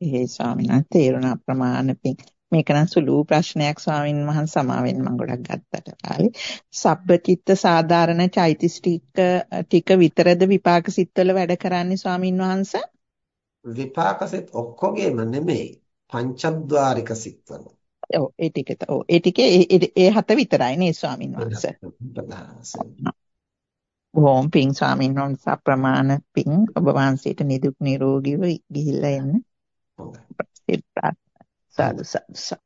ඒ ස්වාමීන් වහන්සේ තේරුණා ප්‍රමාණ පිං. මේක නම් සුළු ප්‍රශ්නයක් ස්වාමීන් වහන්සේ සමාවෙන්න මම ගොඩක් ගත්තට කාලේ. සබ්බචිත්ත සාධාරණ චෛතසික ටික විතරද විපාක සිත්වල වැඩ කරන්නේ ස්වාමීන් වහන්සේ? විපාක සිත් ඔක්කොගේම නෙමෙයි. පංචද්වාරික සිත්වල. ඔව් ඒ ටික ඔව් ඒ ටිකේ ඒ හත විතරයි නේ ස්වාමීන් වහන්සේ. බොහොම පිං ස්වාමීන් වහන්සේ අප්‍රමාණ පිං ඔබ වහන්සේට නිදුක් නිරෝගීව ගිහිල්ලා එන්න. Sabe, sabe, sabe.